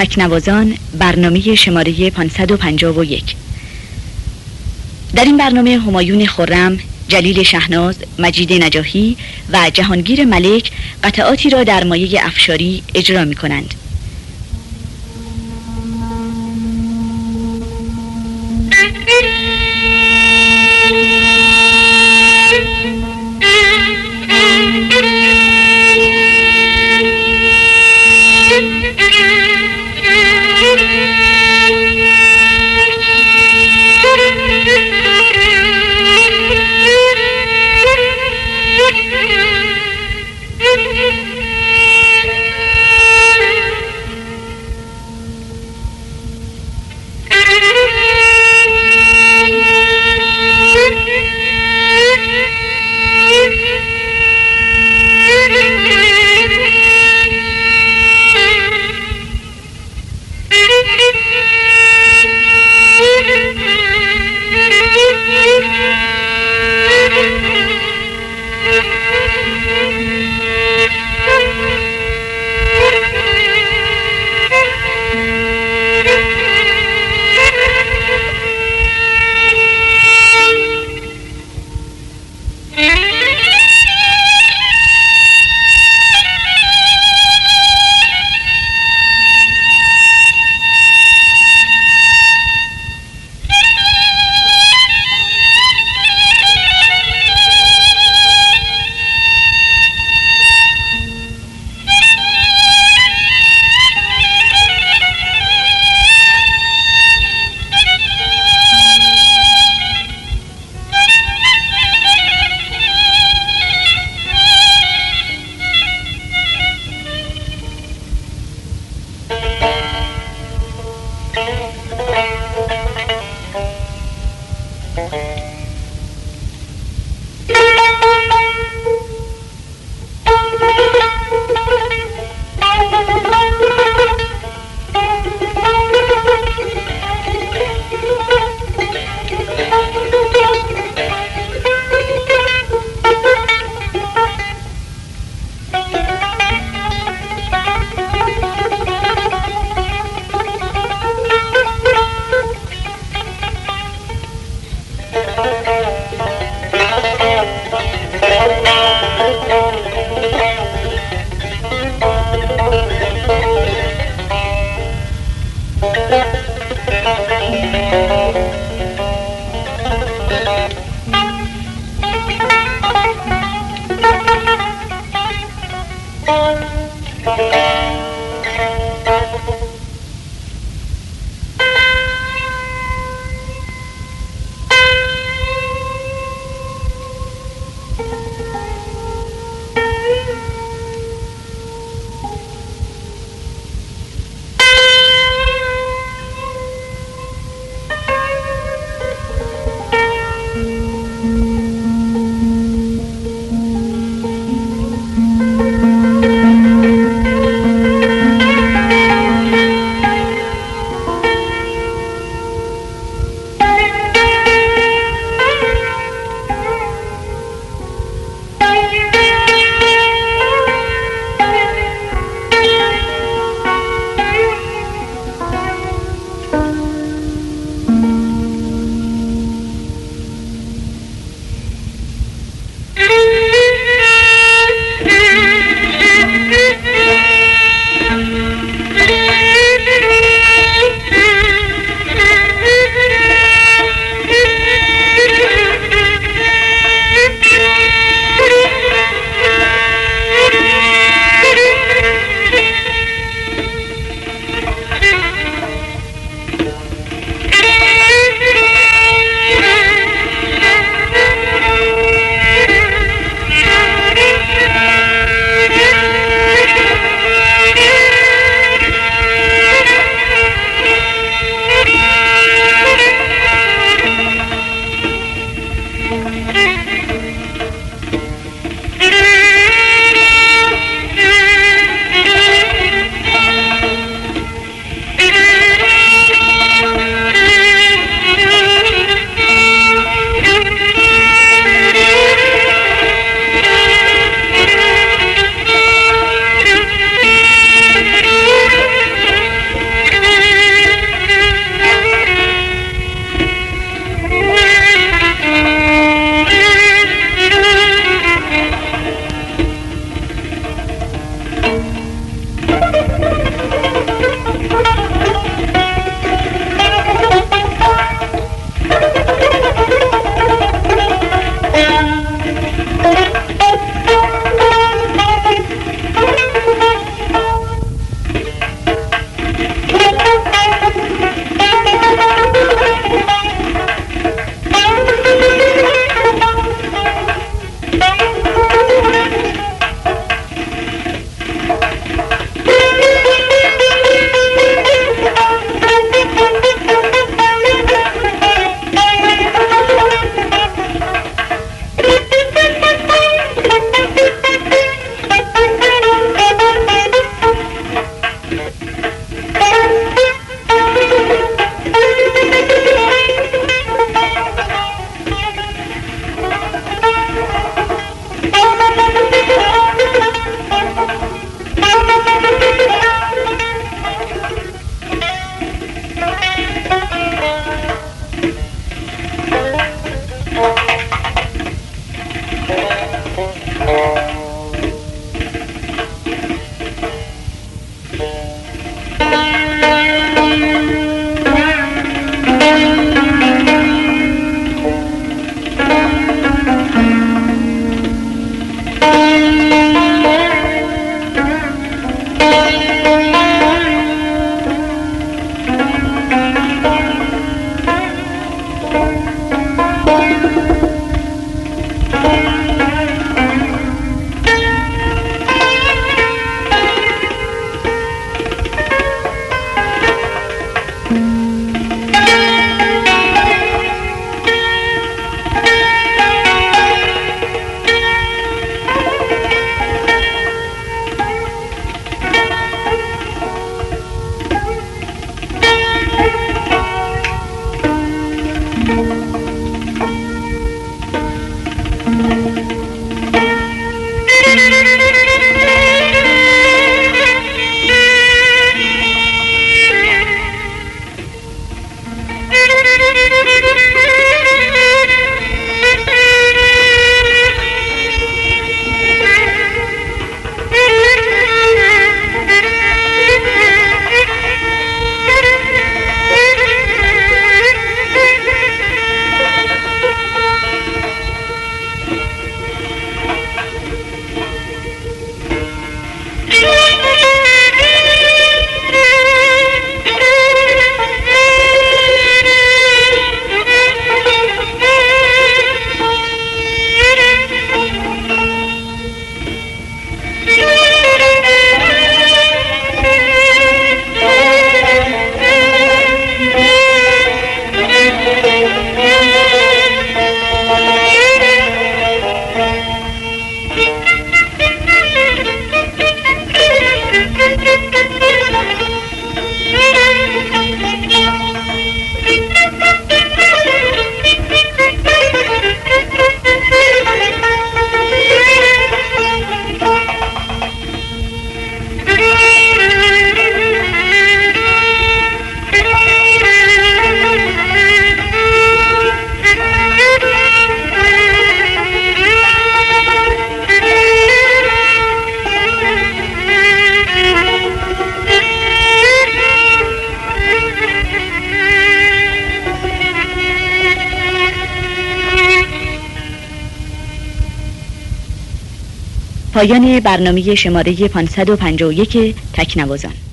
تکنوازان برنامه شماره 551 در این برنامه همایون خرم، جلیل شهناز، مجید نجاهی و جهانگیر ملک قطعاتی را در مایه افشاری اجرا می کنند. Música پایان برنامه شماره 551 تکنوازان.